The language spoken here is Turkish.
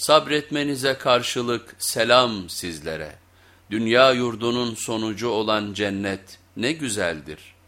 Sabretmenize karşılık selam sizlere. Dünya yurdunun sonucu olan cennet ne güzeldir.''